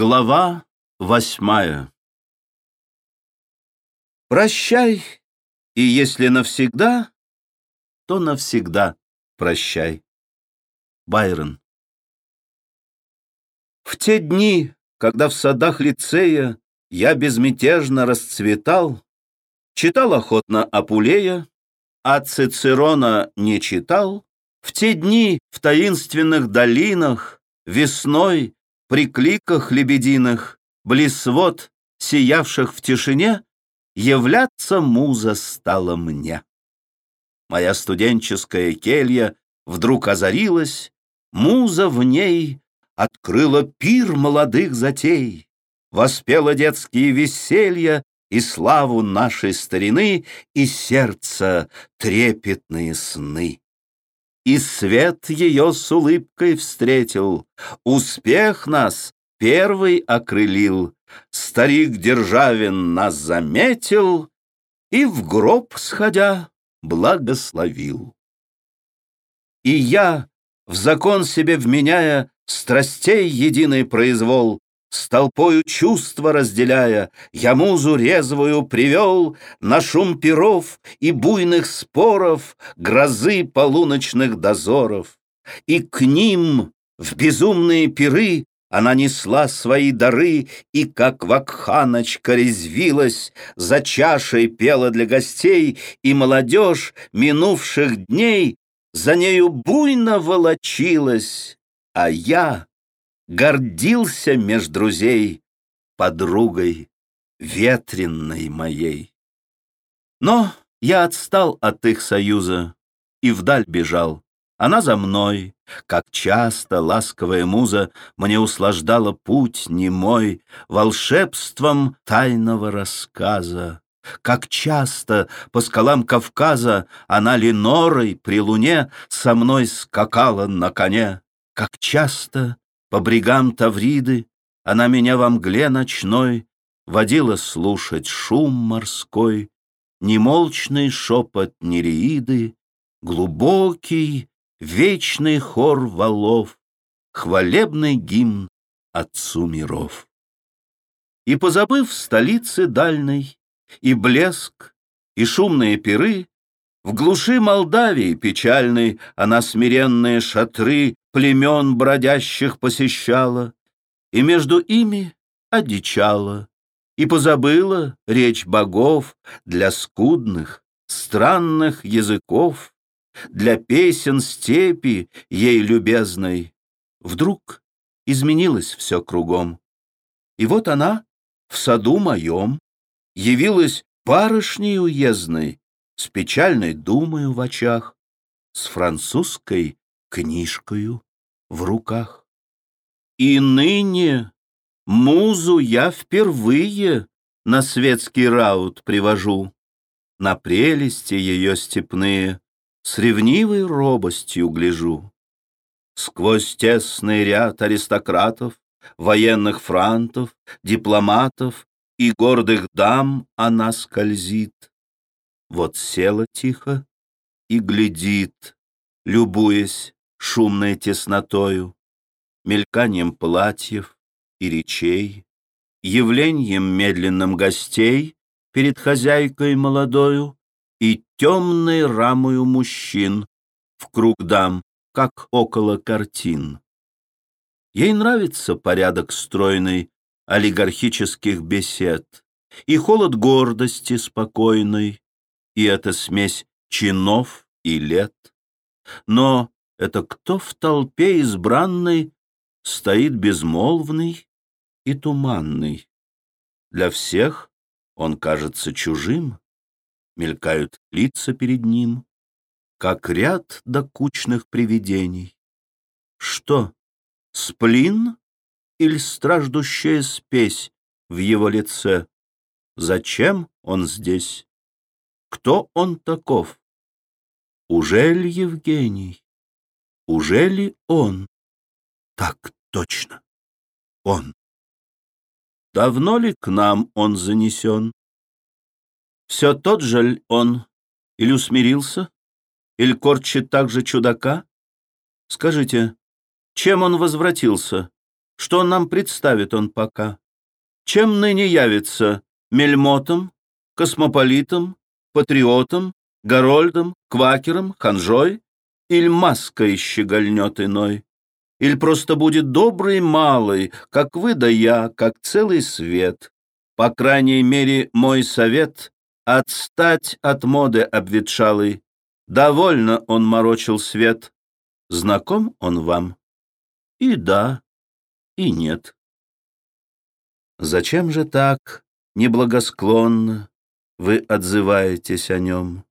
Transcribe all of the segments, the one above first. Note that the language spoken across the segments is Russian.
Глава восьмая Прощай, и если навсегда, то навсегда прощай. Байрон В те дни, когда в садах лицея я безмятежно расцветал, читал охотно Апулея, а Цицерона не читал, в те дни в таинственных долинах весной при кликах лебединых, близ вод, сиявших в тишине, являться муза стала мне. Моя студенческая келья вдруг озарилась, муза в ней открыла пир молодых затей, воспела детские веселья и славу нашей старины, и сердце трепетные сны. И свет ее с улыбкой встретил, Успех нас первый окрылил, Старик Державин нас заметил И в гроб сходя благословил. И я, в закон себе вменяя Страстей единый произвол, с толпою чувства разделяя, Я музу резвую привел На шум перов и буйных споров, Грозы полуночных дозоров. И к ним в безумные пиры Она несла свои дары, И, как вакханочка, резвилась, За чашей пела для гостей, И молодежь минувших дней За нею буйно волочилась, А я гордился меж друзей подругой ветренной моей. Но я отстал от их союза и вдаль бежал. Она за мной, как часто ласковая муза Мне услаждала путь немой Волшебством тайного рассказа. Как часто по скалам Кавказа Она Ленорой при луне Со мной скакала на коне. Как часто по брегам Тавриды Она меня во мгле ночной Водила слушать шум морской, Немолчный шепот нереиды, Глубокий, вечный хор валов, Хвалебный гимн Отцу миров. И позабыв столицы дальней, И блеск, и шумные пиры, В глуши Молдавии печальной Она смиренные шатры племен бродящих посещала, И между ими одичала, И позабыла речь богов Для скудных, странных языков, Для песен степи ей любезной. Вдруг изменилось все кругом. И вот она в саду моем Явилась барышней уездной, С печальной думою в очах, С французской книжкою в руках. И ныне музу я впервые на светский раут привожу, на прелести ее степные с ревнивой робостью гляжу. Сквозь тесный ряд аристократов, военных франтов, дипломатов и гордых дам она скользит. Вот села тихо и глядит, любуясь шумной теснотою, мельканием платьев и речей, явлением медленным гостей перед хозяйкой молодою и темной рамою мужчин в круг дам, как около картин. Ей нравится порядок стройный олигархических бесед и холод гордости спокойной, и эта смесь чинов и лет. Но это кто в толпе избранной Стоит безмолвный и туманный? Для всех он кажется чужим, Мелькают лица перед ним, Как ряд докучных привидений. Что, сплин или страждущая спесь В его лице? Зачем он здесь? Кто он таков? Ужель Евгений? Уже ли он? Так точно, он. Давно ли к нам он занесен? Все тот же ль он? Или усмирился? Или корчит так же чудака? Скажите, чем он возвратился? что нам представит он пока. Чем ныне явится мельмотом, космополитом, патриотом, горольдом, квакером, ханжой, или маской щегольнет иной, или просто будет добрый малый, как вы да я, как целый свет. По крайней мере, мой совет — отстать от моды обветшалой. Довольно он морочил свет. Знаком он вам? И да, и нет. Зачем же так неблагосклонно вы отзываетесь о нем?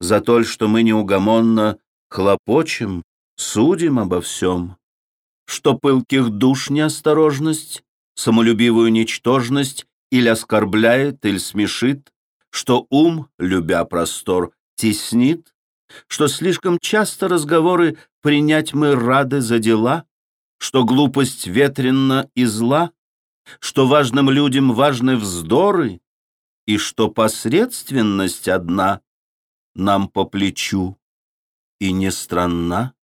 За то, что мы неугомонно хлопочем, судим обо всем, что пылких душ неосторожность, самолюбивую ничтожность или оскорбляет, или смешит, что ум, любя простор, теснит, что слишком часто разговоры принять мы рады за дела, что глупость ветренна и зла, что важным людям важны вздоры, и что посредственность одна нам по плечу и не странна.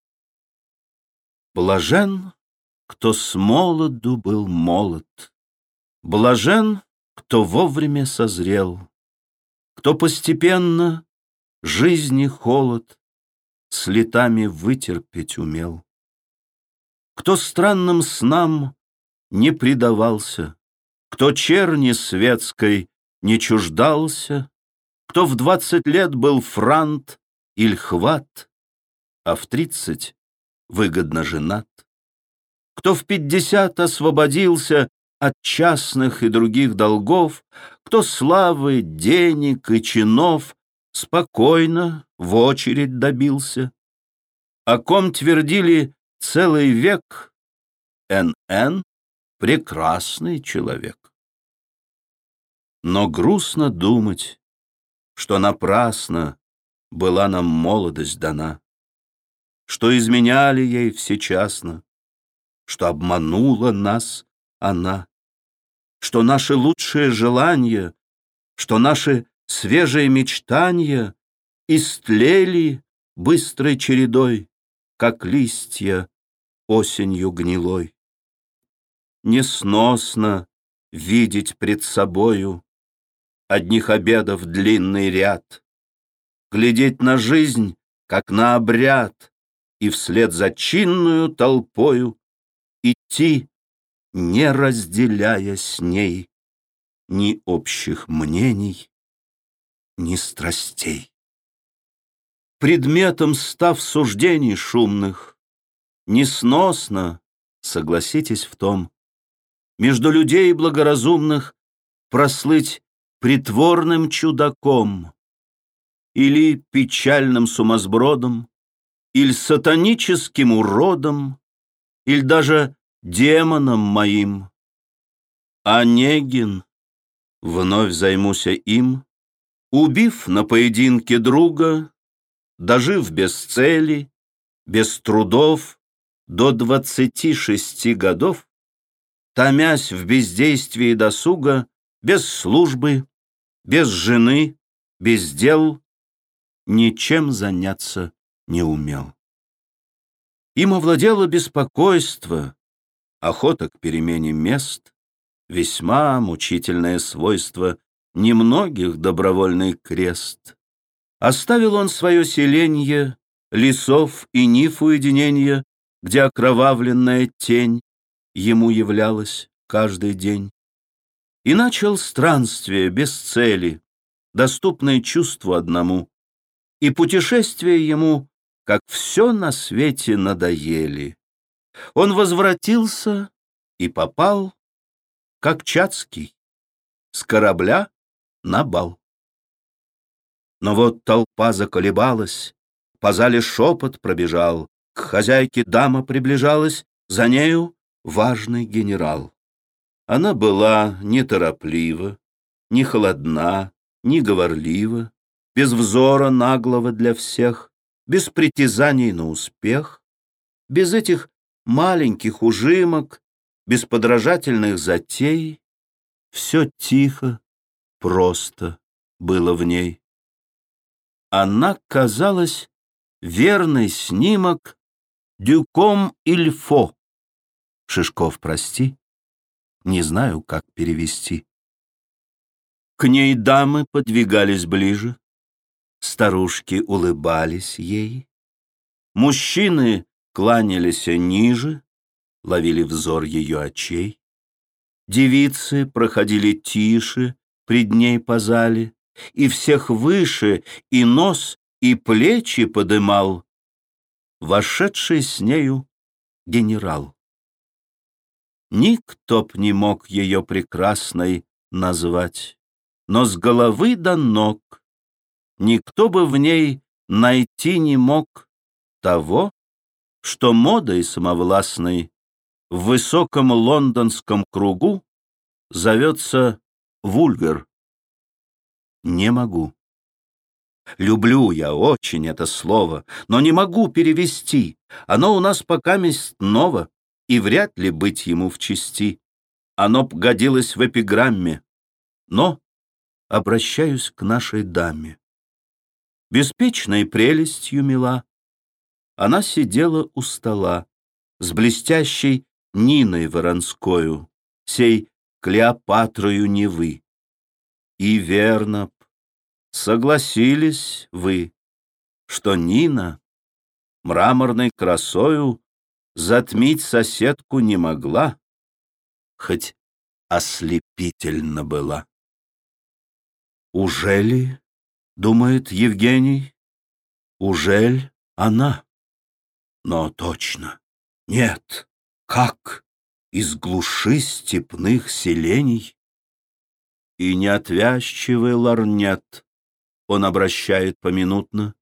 Блажен, кто с молоду был молод, Блажен, кто вовремя созрел, Кто постепенно жизни холод С летами вытерпеть умел. Кто странным снам не предавался, Кто черни светской не чуждался, Кто в двадцать лет был франт или хват, А в тридцать выгодно женат. Кто в пятьдесят освободился от частных и других долгов, кто славы, денег и чинов спокойно в очередь добился, о ком твердили целый век Н.Н. прекрасный человек. Но грустно думать, что напрасно была нам молодость дана, что изменяли ей всечасно, что обманула нас она, что наши лучшие желания, что наши свежие мечтания истлели быстрой чередой, как листья осенью гнилой. Несносно видеть пред собою одних обедов длинный ряд, глядеть на жизнь, как на обряд, и вслед за чинную толпою идти, не разделяя с ней ни общих мнений, ни страстей. Предметом став суждений шумных, несносно, согласитесь в том, между людей благоразумных прослыть притворным чудаком или печальным сумасбродом, или сатаническим уродом, или даже демоном моим. Онегин, вновь займуся им, убив на поединке друга, дожив без цели, без трудов, до двадцати шести годов, томясь в бездействии досуга, без службы, без жены, без дел, ничем заняться не умел. Им овладело беспокойство, охота к перемене мест, весьма мучительное свойство немногих добровольный крест. Оставил он свое селенье, лесов и ниф уединенья, где окровавленная тень ему являлась каждый день. И начал странствие без цели, доступное чувству одному, и путешествия ему как все на свете надоели. Он возвратился и попал, как Чацкий, с корабля на бал. Но вот толпа заколебалась, по зале шепот пробежал, к хозяйке дама приближалась, за нею важный генерал. Она была нетороплива, не холодна, не говорлива, без взора наглого для всех, без притязаний на успех, без этих маленьких ужимок, без подражательных затей. Все тихо, просто было в ней. Она казалась верный снимок Дюком Ильфо, Шишков, прости, не знаю, как перевести. К ней дамы подвигались ближе, Старушки улыбались ей, Мужчины кланялись ниже, Ловили взор ее очей. Девицы проходили тише Пред ней по зале, И всех выше и нос, и плечи подымал Вошедший с нею генерал. Никто б не мог ее прекрасной назвать, Но с головы до ног Никто бы в ней найти не мог Того, что модой самовластной В высоком лондонском кругу Зовется вульгар. Не могу. Люблю я очень это слово, но не могу перевести. Оно у нас пока месть ново, и вряд ли быть ему в чести. Оно б годилось в эпиграмме, но обращаюсь к нашей даме. Беспечной прелестью мила, она сидела у стола с блестящей Ниной Воронскою, сей Клеопатрою Невы. И верно б, согласились вы, что Нина мраморной красою затмить соседку не могла, хоть ослепительно была. Ужели, думает Евгений, ужель она? Но точно, нет, как из глуши степных селений? И неотвязчивый ларнет он обращает поминутно.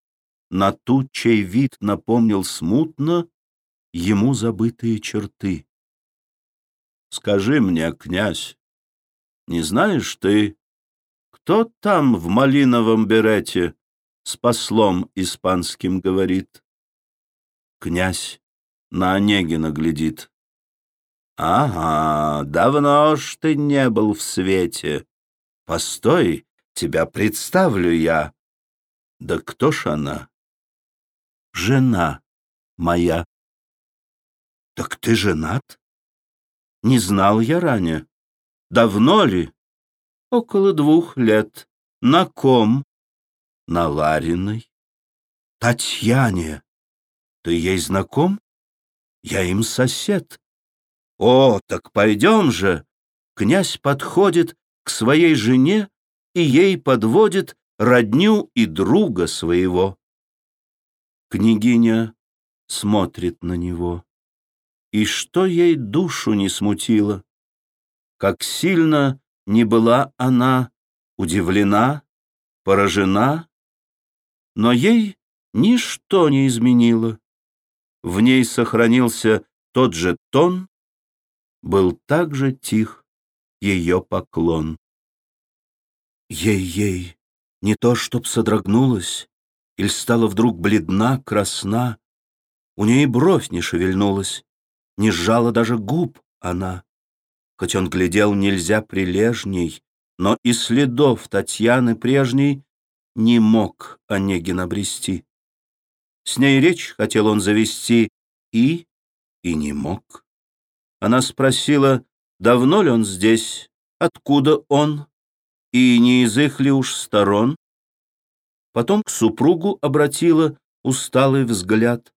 На ту, чей вид напомнил смутно ему забытые черты. Скажи мне, князь, не знаешь ты, кто там в малиновом берете с послом испанским говорит? Князь на Онегина глядит. Ага, давно ж ты не был в свете. Постой, тебя представлю я. Да кто ж она? Жена моя. «Так ты женат?» «Не знал я ранее. Давно ли?» «Около двух лет. На ком?» «На Лариной». «Татьяне. Ты ей знаком?» «Я им сосед». «О, так пойдем же!» Князь подходит к своей жене и ей подводит родню и друга своего. Княгиня смотрит на него. И что ей душу не смутило, как сильно не была она удивлена, поражена, но ей ничто не изменило. В ней сохранился тот же тон, был также тих ее поклон. Ей-ей, не то чтоб содрогнулась, Иль стала вдруг бледна, красна, У ней бровь не шевельнулась, не сжала даже губ она. Хоть он глядел нельзя прилежней, но и следов Татьяны прежней не мог Онегин обрести. С ней речь хотел он завести и... и не мог. Она спросила, давно ли он здесь, откуда он, и не из их ли уж сторон. Потом к супругу обратила усталый взгляд,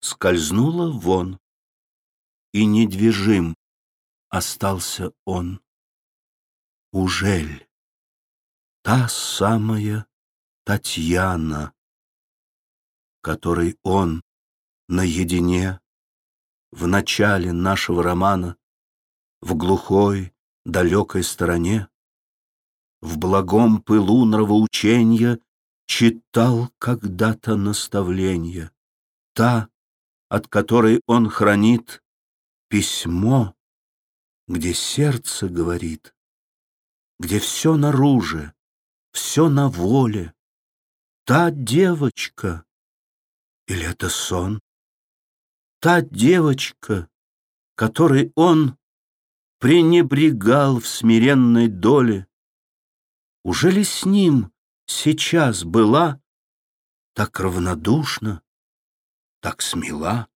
скользнула вон и недвижим остался он. Ужель та самая Татьяна, которой он наедине в начале нашего романа в глухой далекой стороне в благом пылу нравоученья читал когда-то наставления, та, от которой он хранит письмо, где сердце говорит, где все наружу, все на воле. Та девочка, или это сон? Та девочка, которой он пренебрегал в смиренной доле, уже ли с ним сейчас была так равнодушна, так смела?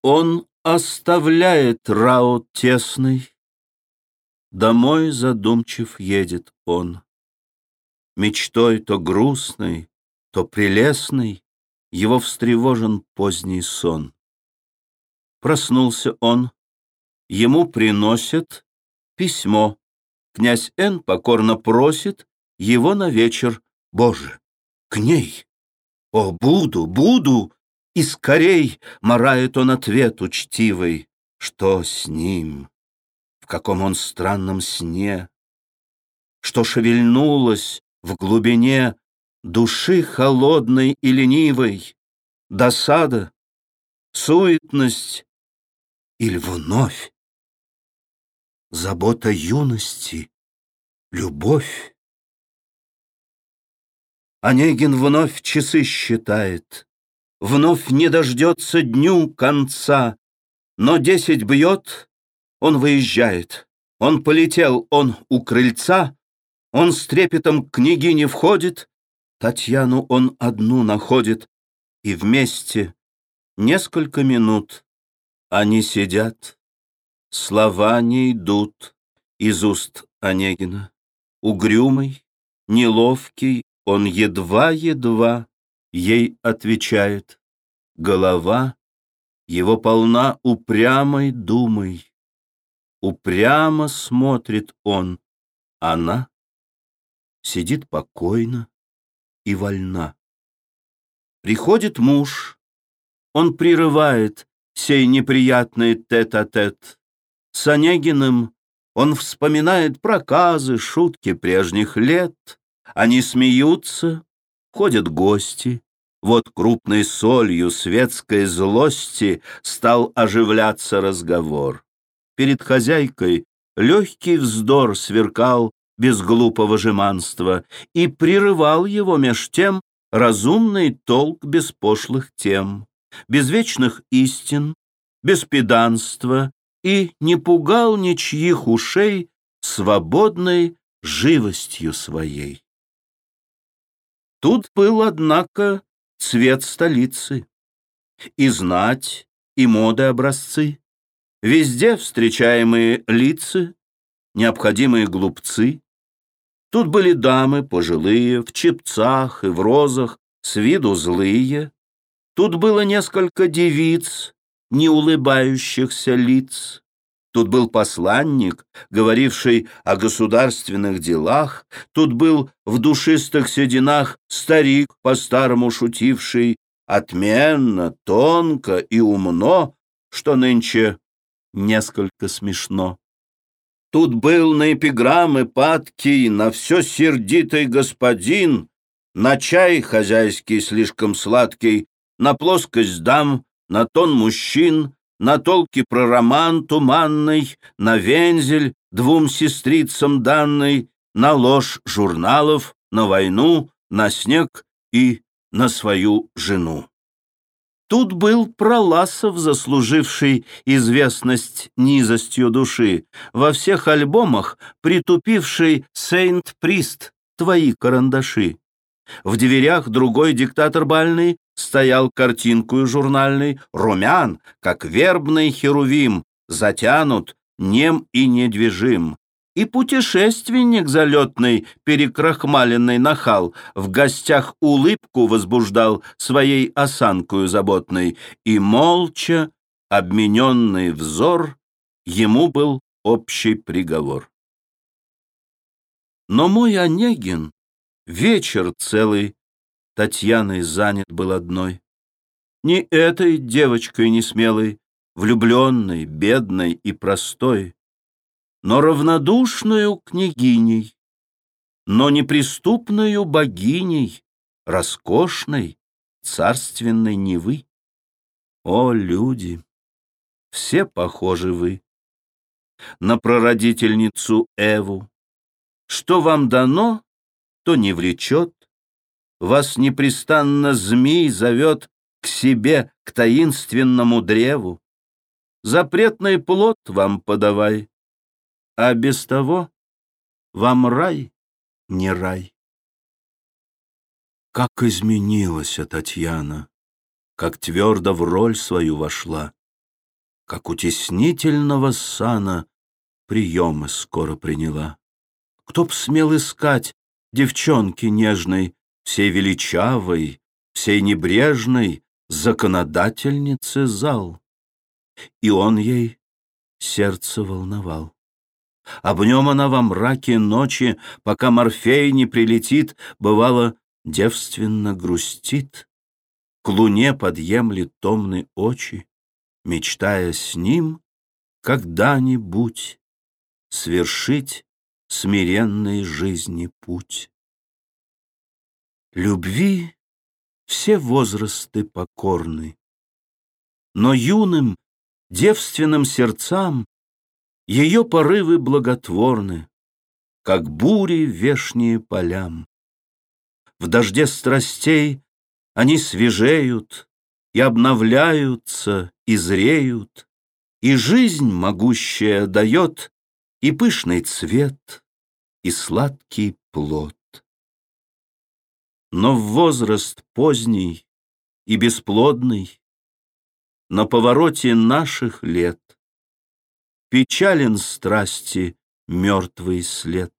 Он Оставляет раут тесный, Домой задумчив едет он. Мечтой то грустной, то прелестной Его встревожен поздний сон. Проснулся он, ему приносят письмо. Князь Н. покорно просит его на вечер. Боже, к ней! О, буду, буду! И скорей морает он ответ учтивый. Что с ним? в каком он странном сне, что шевельнулось в глубине души холодной и ленивой, досада, суетность или вновь забота юности, любовь. Онегин вновь часы считает, вновь не дождется дню конца, но десять бьет, он выезжает. Он полетел, он у крыльца. Он с трепетом к княгине входит. Татьяну он одну находит. И вместе несколько минут они сидят. Слова не идут из уст Онегина. Угрюмый, неловкий, он едва-едва ей отвечает. Голова его полна упрямой думой. Упрямо смотрит он, она сидит покойно и вольна. Приходит муж, он прерывает сей неприятный тет-а-тет. -тет. С Онегиным он вспоминает проказы, шутки прежних лет. Они смеются, ходят гости. Вот крупной солью светской злости стал оживляться разговор перед хозяйкой легкий вздор сверкал без глупого жеманства и прерывал его меж тем разумный толк без пошлых тем, без вечных истин, без педанства и не пугал ничьих ушей свободной живостью своей. Тут был, однако, цвет столицы, и знать, и моды образцы, Везде встречаемые лица, необходимые глупцы. Тут были дамы пожилые, в чепцах и в розах, с виду злые. Тут было несколько девиц, не улыбающихся лиц. Тут был посланник, говоривший о государственных делах. Тут был в душистых сединах старик, по-старому шутивший, отменно, тонко и умно, что нынче несколько смешно. Тут был на эпиграммы падкий, на все сердитый господин, на чай хозяйский слишком сладкий, на плоскость дам, на тон мужчин, на толки про роман туманный, на вензель двум сестрицам данный, на ложь журналов, на войну, на снег и на свою жену. Тут был Проласов, заслуживший известность низостью души, во всех альбомах притупивший «Сейнт-Прист» твои карандаши. В дверях другой диктатор бальный стоял картинкою журнальной, румян, как вербный херувим, затянут, нем и недвижим и путешественник залетный, перекрахмаленный нахал, в гостях улыбку возбуждал своей осанкою заботной, и молча, обмененный взор, ему был общий приговор. Но мой Онегин вечер целый Татьяной занят был одной. Не этой девочкой несмелой, влюбленной, бедной и простой, но равнодушную княгиней, но неприступную богиней, роскошной, царственной Невы. О, люди, все похожи вы на прародительницу Эву. Что вам дано, то не влечет, вас непрестанно змей зовет к себе, к таинственному древу. Запретный плод вам подавай, а без того вам рай не рай. Как изменилась Татьяна, как твердо в роль свою вошла, как утеснительного сана приемы скоро приняла. Кто б смел искать девчонки нежной, всей величавой, всей небрежной законодательницы зал? И он ей сердце волновал. Об нем она во мраке ночи, пока Морфей не прилетит, бывало, девственно грустит, к луне подъемлет томны очи, мечтая с ним когда-нибудь свершить смиренной жизни путь. Любви все возрасты покорны, но юным, девственным сердцам ее порывы благотворны, как бури вешние полям. В дожде страстей они свежеют и обновляются, и зреют, и жизнь могущая дает и пышный цвет, и сладкий плод. Но в возраст поздний и бесплодный, на повороте наших лет, Печален страсти мертвый след.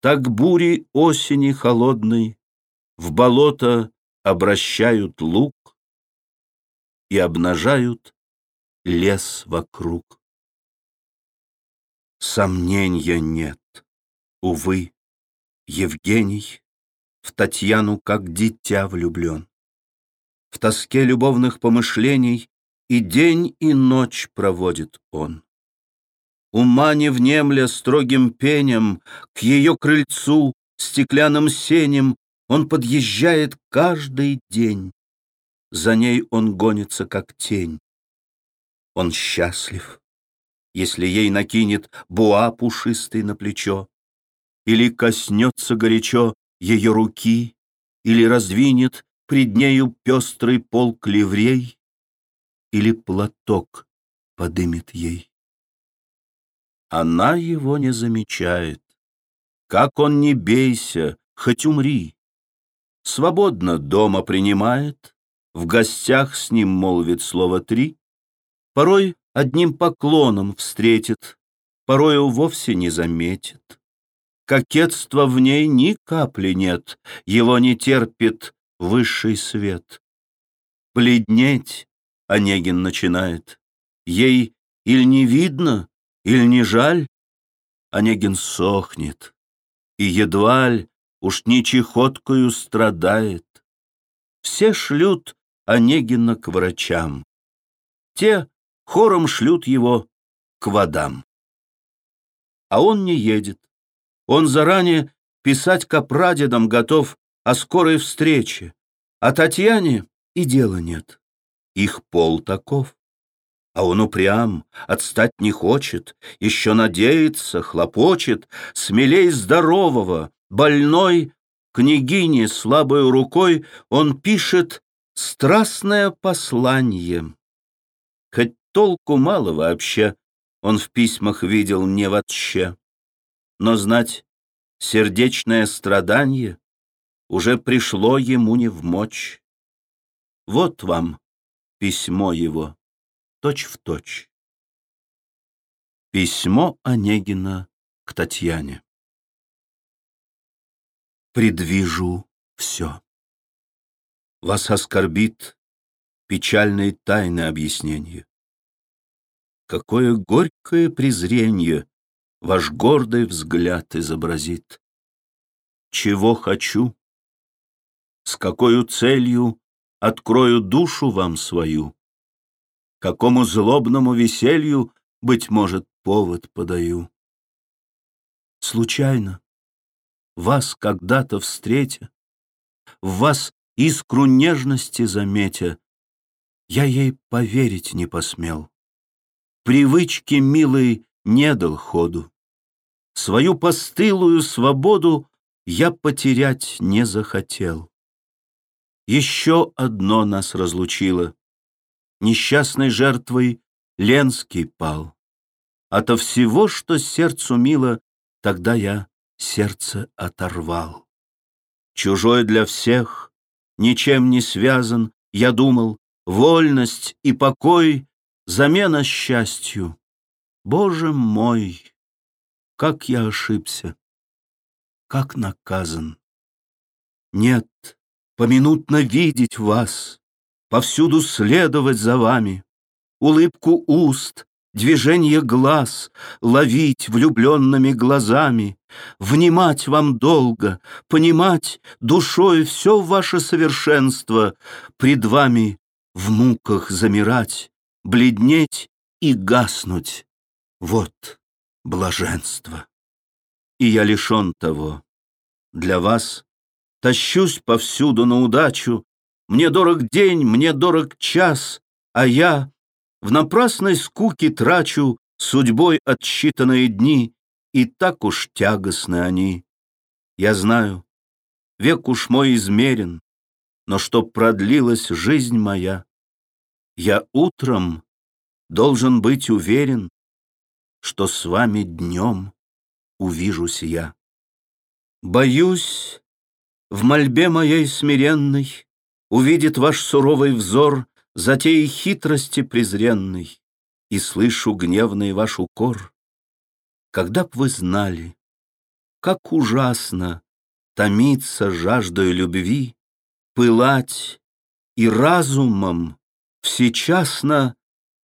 Так бури осени холодной В болото обращают лук И обнажают лес вокруг. Сомнения нет, увы, Евгений В Татьяну как дитя влюблен. В тоске любовных помышлений И день, и ночь проводит он. Ума не внемля строгим пенем, К ее крыльцу, стеклянным сенем Он подъезжает каждый день. За ней он гонится, как тень. Он счастлив, если ей накинет Буа пушистый на плечо, Или коснется горячо ее руки, Или раздвинет пред нею пестрый полк ливрей, Или платок подымет ей. Она его не замечает. Как он не бейся, хоть умри. Свободно дома принимает, В гостях с ним молвит слово три, Порой одним поклоном встретит, Порою вовсе не заметит. Кокетства в ней ни капли нет, Его не терпит высший свет. Бледнеть Онегин начинает. Ей или не видно, или не жаль? Онегин сохнет, и едва ль уж не чехоткою страдает. Все шлют Онегина к врачам. Те хором шлют его к водам. А он не едет. Он заранее писать к прадедам готов о скорой встрече. А Татьяне и дела нет. Их пол таков. А он упрям, отстать не хочет, Еще надеется, хлопочет, Смелей здорового, больной, Княгине слабой рукой Он пишет страстное послание. Хоть толку мало вообще, Он в письмах видел не вообще. Но знать, сердечное страдание Уже пришло ему не в мочь. Вот вам письмо его точь в точь. Письмо Онегина к Татьяне. Предвижу все. Вас оскорбит печальные тайны объяснения. Какое горькое презрение ваш гордый взгляд изобразит. Чего хочу, с какой целью открою душу вам свою, какому злобному веселью, быть может, повод подаю. Случайно, вас когда-то встретя, в вас искру нежности заметя, я ей поверить не посмел. Привычки милой не дал ходу. Свою постылую свободу я потерять не захотел. Еще одно нас разлучило несчастной жертвой Ленский пал. Ото всего, что сердцу мило, тогда я сердце оторвал. Чужой для всех, ничем не связан, я думал, вольность и покой замена счастью. Боже мой, как я ошибся, как наказан. Нет, поминутно видеть вас, повсюду следовать за вами, улыбку уст, движение глаз ловить влюбленными глазами, внимать вам долго, понимать душой все ваше совершенство, пред вами в муках замирать, бледнеть и гаснуть. Вот блаженство. И я лишен того. Для вас тащусь повсюду на удачу, мне дорог день, мне дорог час, а я в напрасной скуке трачу судьбой отсчитанные дни, и так уж тягостны они. Я знаю, век уж мой измерен, но чтоб продлилась жизнь моя, я утром должен быть уверен, что с вами днем увижусь я. Боюсь, в мольбе моей смиренной увидит ваш суровый взор затеи хитрости презренной, и слышу гневный ваш укор. Когда б вы знали, как ужасно томиться жаждой любви, пылать и разумом всечасно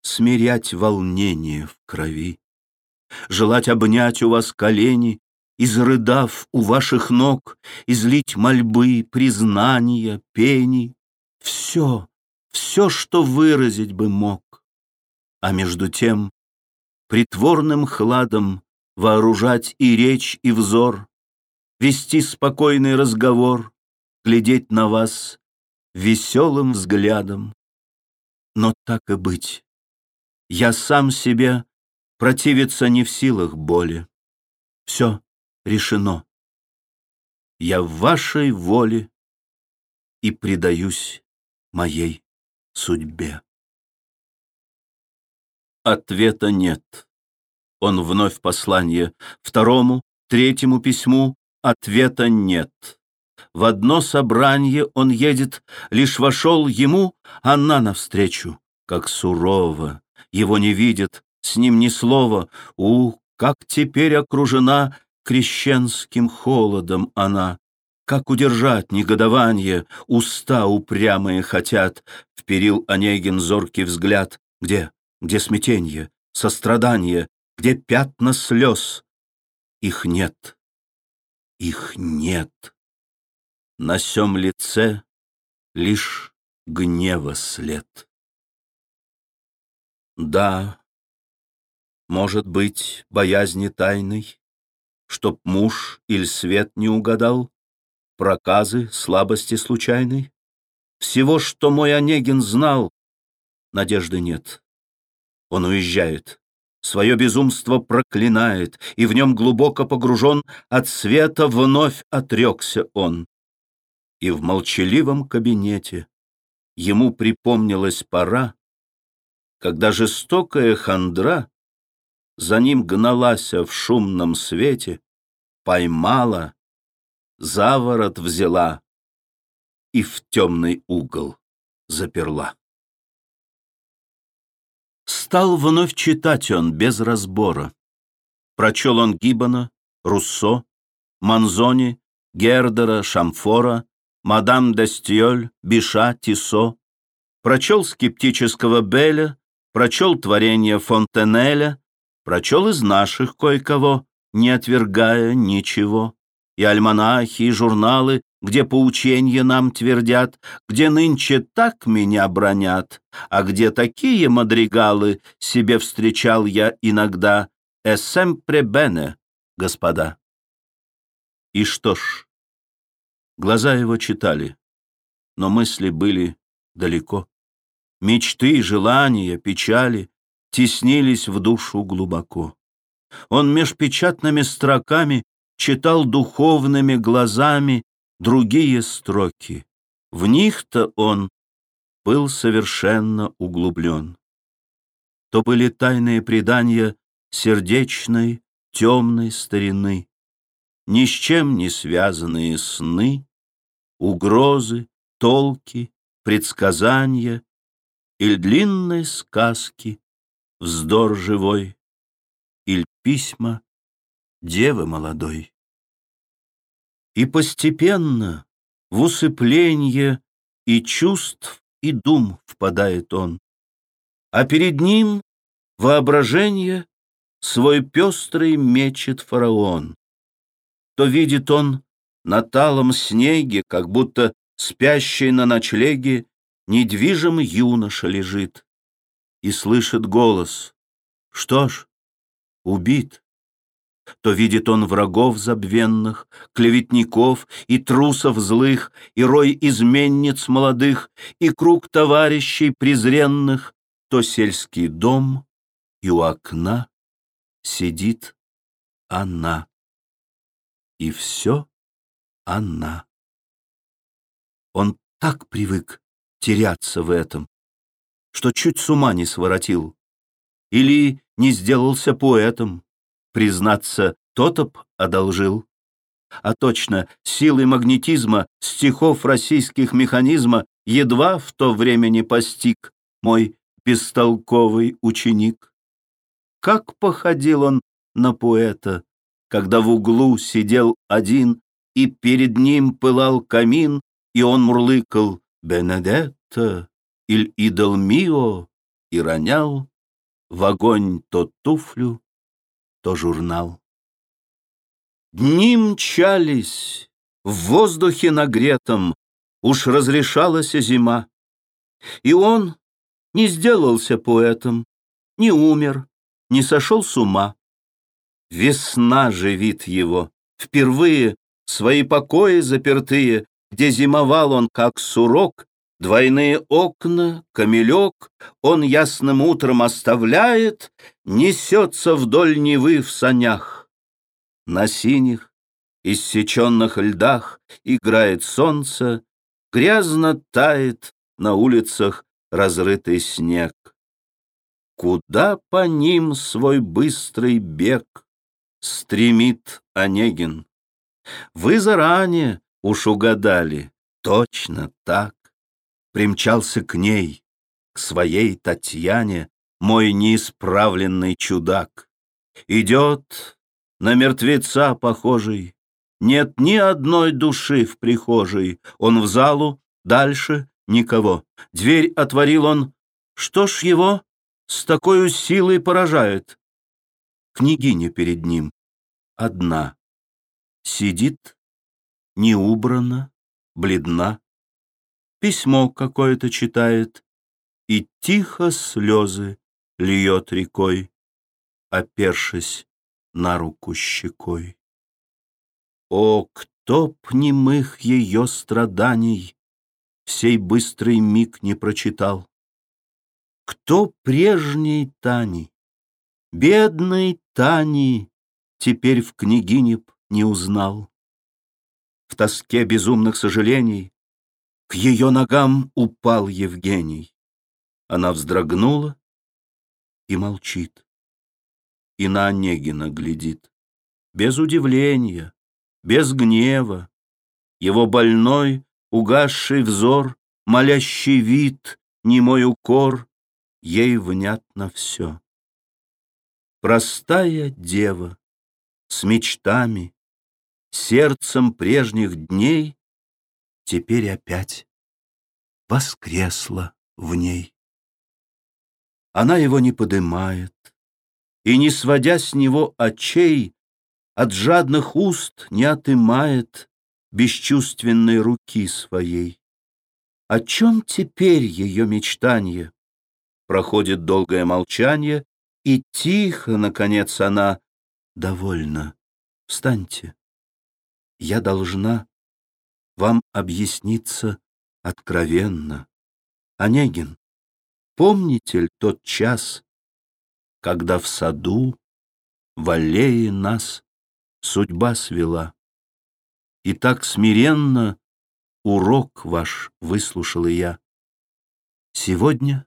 смирять волнение в крови, желать обнять у вас колени, изрыдав у ваших ног, излить мольбы, признания, пени, все, все, что выразить бы мог. А между тем притворным хладом вооружать и речь, и взор, вести спокойный разговор, глядеть на вас веселым взглядом. Но так и быть, я сам себе противиться не в силах боли. Все решено. Я в вашей воле и предаюсь моей судьбе. Ответа нет. Он вновь послание. Второму, третьему письму ответа нет. В одно собрание он едет, лишь вошел ему, она навстречу, как сурово. Его не видит, с ним ни слова. У, как теперь окружена крещенским холодом она. Как удержать негодование, уста упрямые хотят, Вперил Онегин зоркий взгляд. Где, где смятенье, сострадание, где пятна слез? Их нет, их нет. На сём лице лишь гнева след. Да, может быть, боязни тайной, Чтоб муж или свет не угадал, проказы, слабости случайной? Всего, что мой Онегин знал, надежды нет. Он уезжает, свое безумство проклинает, и в нем глубоко погружен, от света вновь отрекся он. И в молчаливом кабинете ему припомнилась пора, когда жестокая хандра за ним гналась в шумном свете, поймала заворот взяла и в темный угол заперла. Стал вновь читать он без разбора. Прочел он Гиббона, Руссо, Манзони, Гердера, Шамфора, мадам Дестьоль, Биша, Тисо. Прочел скептического Беля, прочел творение Фонтенеля, прочел из наших кое-кого, не отвергая ничего и альманахи, и журналы, где поученья нам твердят, где нынче так меня бронят, а где такие мадригалы себе встречал я иногда. Эссемпре бене, господа. И что ж, глаза его читали, но мысли были далеко. Мечты, желания, печали теснились в душу глубоко. Он меж печатными строками читал духовными глазами другие строки. В них-то он был совершенно углублен. То были тайные предания сердечной, темной старины, ни с чем не связанные сны, угрозы, толки, предсказания или длинные сказки вздор живой, Иль письма девы молодой. И постепенно в усыпленье И чувств, и дум впадает он, А перед ним воображение Свой пестрый мечет фараон. То видит он на талом снеге, Как будто спящий на ночлеге Недвижим юноша лежит И слышит голос. Что ж, убит то видит он врагов забвенных, клеветников и трусов злых, и рой изменниц молодых, и круг товарищей презренных, то сельский дом, и у окна сидит она. И все она. Он так привык теряться в этом, что чуть с ума не своротил, или не сделался поэтом, Признаться, Тотоп одолжил. А точно, силой магнетизма стихов российских механизма едва в то время не постиг мой бестолковый ученик. Как походил он на поэта, когда в углу сидел один, и перед ним пылал камин, и он мурлыкал «Бенедетто» или «Идол мио» и ронял в огонь то туфлю, то журнал. Дни мчались, в воздухе нагретом Уж разрешалась зима. И он не сделался поэтом, Не умер, не сошел с ума. Весна живит его, впервые Свои покои запертые, Где зимовал он, как сурок, Двойные окна, камелек Он ясным утром оставляет, Несется вдоль Невы в санях. На синих, иссеченных льдах Играет солнце, грязно тает На улицах разрытый снег. Куда по ним свой быстрый бег Стремит Онегин? Вы заранее уж угадали, точно так примчался к ней, к своей Татьяне, мой неисправленный чудак. Идет на мертвеца похожий, нет ни одной души в прихожей. Он в залу, дальше никого. Дверь отворил он. Что ж его с такой силой поражает? Княгиня перед ним, одна. Сидит, не убрана, бледна письмо какое-то читает и тихо слезы льет рекой, опершись на руку щекой. О, кто б немых ее страданий Сей быстрый миг не прочитал? Кто прежней Тани, бедной Тани, Теперь в княгине б не узнал? В тоске безумных сожалений к ее ногам упал Евгений. Она вздрогнула и молчит. И на Онегина глядит. Без удивления, без гнева. Его больной, угасший взор, Молящий вид, немой укор, Ей внятно все. Простая дева, с мечтами, Сердцем прежних дней теперь опять воскресла в ней. Она его не подымает, и, не сводя с него очей, от жадных уст не отымает бесчувственной руки своей. О чем теперь ее мечтанье? Проходит долгое молчание, и тихо, наконец, она «Довольно, встаньте, я должна вам объясниться откровенно. Онегин, помните ли тот час, когда в саду, в аллее нас судьба свела? И так смиренно урок ваш выслушала я. Сегодня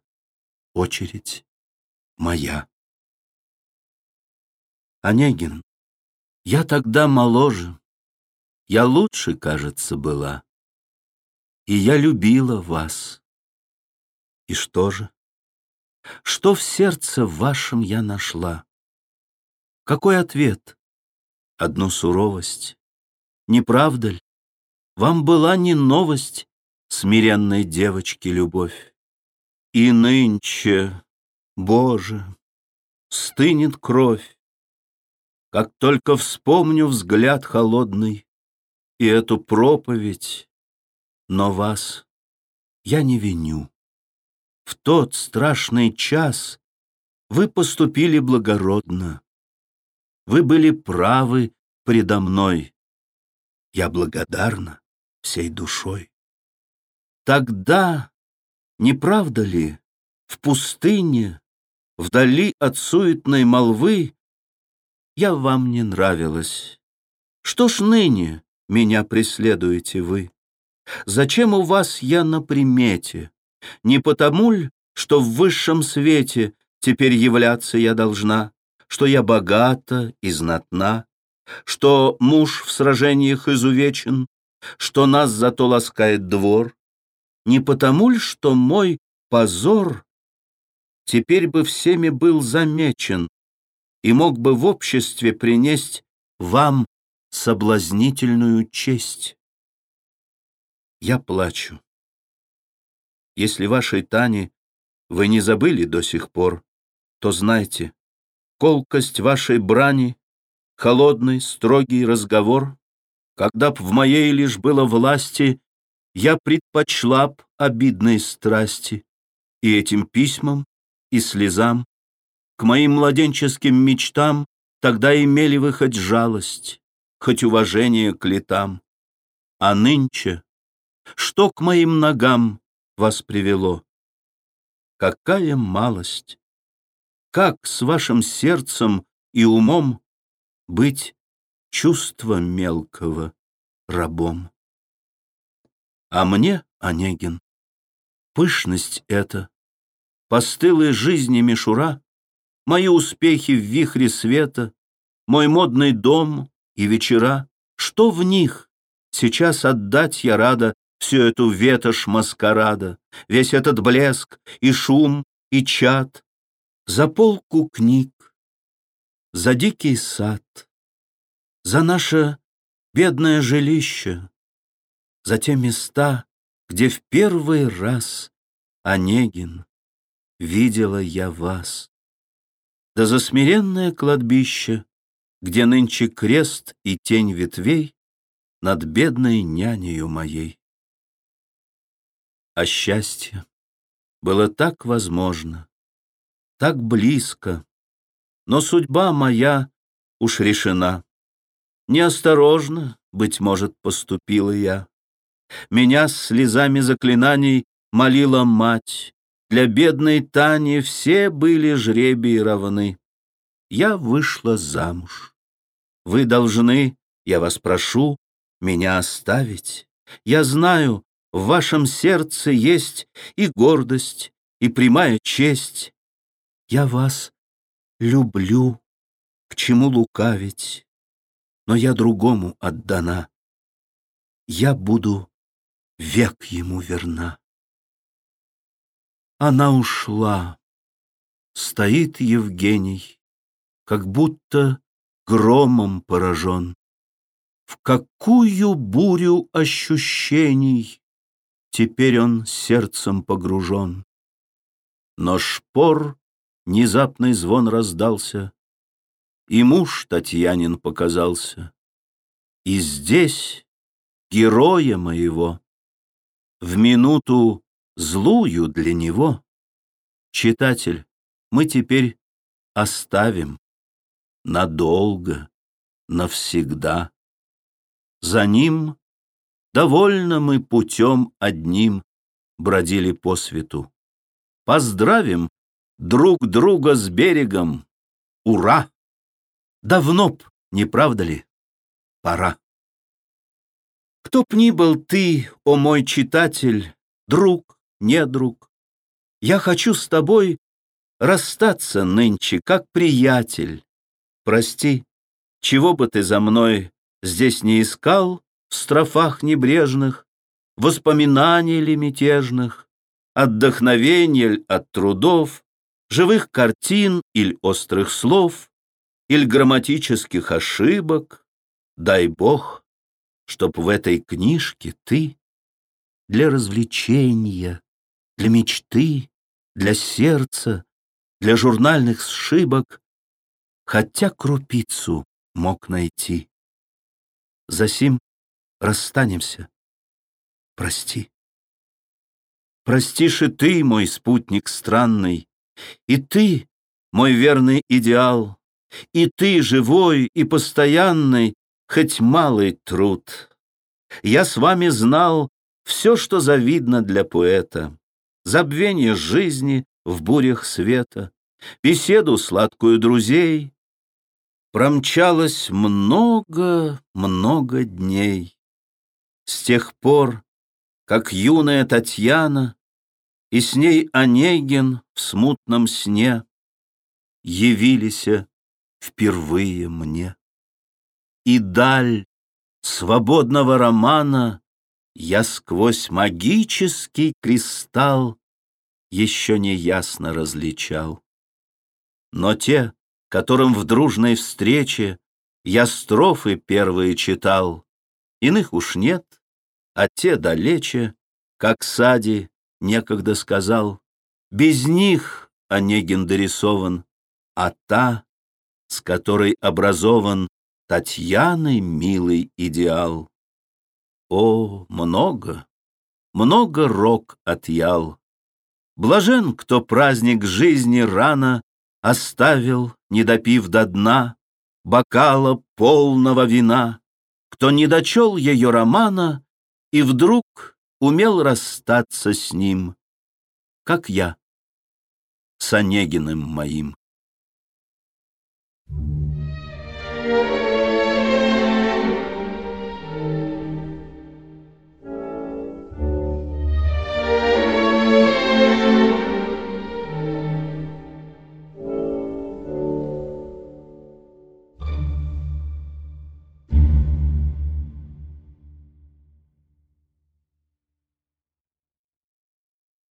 очередь моя. Онегин, я тогда моложе, я лучше, кажется, была. И я любила вас. И что же? Что в сердце вашем я нашла? Какой ответ? Одну суровость. Не правда ли? Вам была не новость Смиренной девочки любовь. И нынче, Боже, стынет кровь, Как только вспомню взгляд холодный И эту проповедь, но вас я не виню. В тот страшный час вы поступили благородно. Вы были правы предо мной. Я благодарна всей душой. Тогда, не правда ли, в пустыне, вдали от суетной молвы, я вам не нравилась. Что ж ныне меня преследуете вы? Зачем у вас я на примете? Не потому ль, что в высшем свете теперь являться я должна, что я богата и знатна, что муж в сражениях изувечен, что нас зато ласкает двор? Не потому ль, что мой позор теперь бы всеми был замечен и мог бы в обществе принесть вам соблазнительную честь? Я плачу. Если вашей Тане вы не забыли до сих пор, то знайте, колкость вашей брани, холодный, строгий разговор, когда б в моей лишь было власти, я предпочла б обидной страсти и этим письмам, и слезам, к моим младенческим мечтам тогда имели вы хоть жалость, хоть уважение к летам. А нынче что к моим ногам вас привело? Какая малость! Как с вашим сердцем и умом Быть чувства мелкого рабом? А мне, Онегин, пышность эта, Постылой жизни мишура, Мои успехи в вихре света, Мой модный дом и вечера, Что в них сейчас отдать я рада всю эту ветошь маскарада, весь этот блеск и шум, и чад, за полку книг, за дикий сад, за наше бедное жилище, за те места, где в первый раз, Онегин, видела я вас. Да за смиренное кладбище, где нынче крест и тень ветвей над бедной нянею моей а счастье было так возможно, так близко, но судьба моя уж решена. Неосторожно, быть может, поступила я. Меня с слезами заклинаний молила мать. Для бедной Тани все были жребии равны. Я вышла замуж. Вы должны, я вас прошу, меня оставить. Я знаю, в вашем сердце есть и гордость, и прямая честь. Я вас люблю, к чему лукавить, но я другому отдана. Я буду век ему верна. Она ушла. Стоит Евгений, как будто громом поражен. В какую бурю ощущений Теперь он сердцем погружен. Но шпор внезапный звон раздался, И муж Татьянин показался. И здесь героя моего, В минуту злую для него, Читатель, мы теперь оставим Надолго, навсегда. За ним Довольно мы путем одним бродили по свету. Поздравим друг друга с берегом. Ура! Давно б, не правда ли, пора. Кто б ни был ты, о мой читатель, друг, не друг, я хочу с тобой расстаться нынче, как приятель. Прости, чего бы ты за мной здесь не искал, в строфах небрежных, воспоминаний ли мятежных, отдохновенья от трудов, живых картин или острых слов, или грамматических ошибок, дай Бог, чтоб в этой книжке ты для развлечения, для мечты, для сердца, для журнальных сшибок, хотя крупицу мог найти. Засим расстанемся. Прости. Простишь и ты, мой спутник странный, и ты, мой верный идеал, и ты, живой и постоянный, хоть малый труд. Я с вами знал все, что завидно для поэта, забвение жизни в бурях света, беседу сладкую друзей. Промчалось много-много дней. С тех пор, как юная Татьяна и с ней Онегин в смутном сне явились впервые мне. И даль свободного романа я сквозь магический кристалл еще не ясно различал. Но те, которым в дружной встрече я строфы первые читал, иных уж нет, а те далече, как Сади некогда сказал, без них Онегин дорисован, а та, с которой образован Татьяной милый идеал. О, много, много рок отъял. Блажен, кто праздник жизни рано Оставил, не допив до дна, Бокала полного вина, Кто не дочел ее романа И вдруг умел расстаться с ним, Как я, с Онегиным моим. Thank you.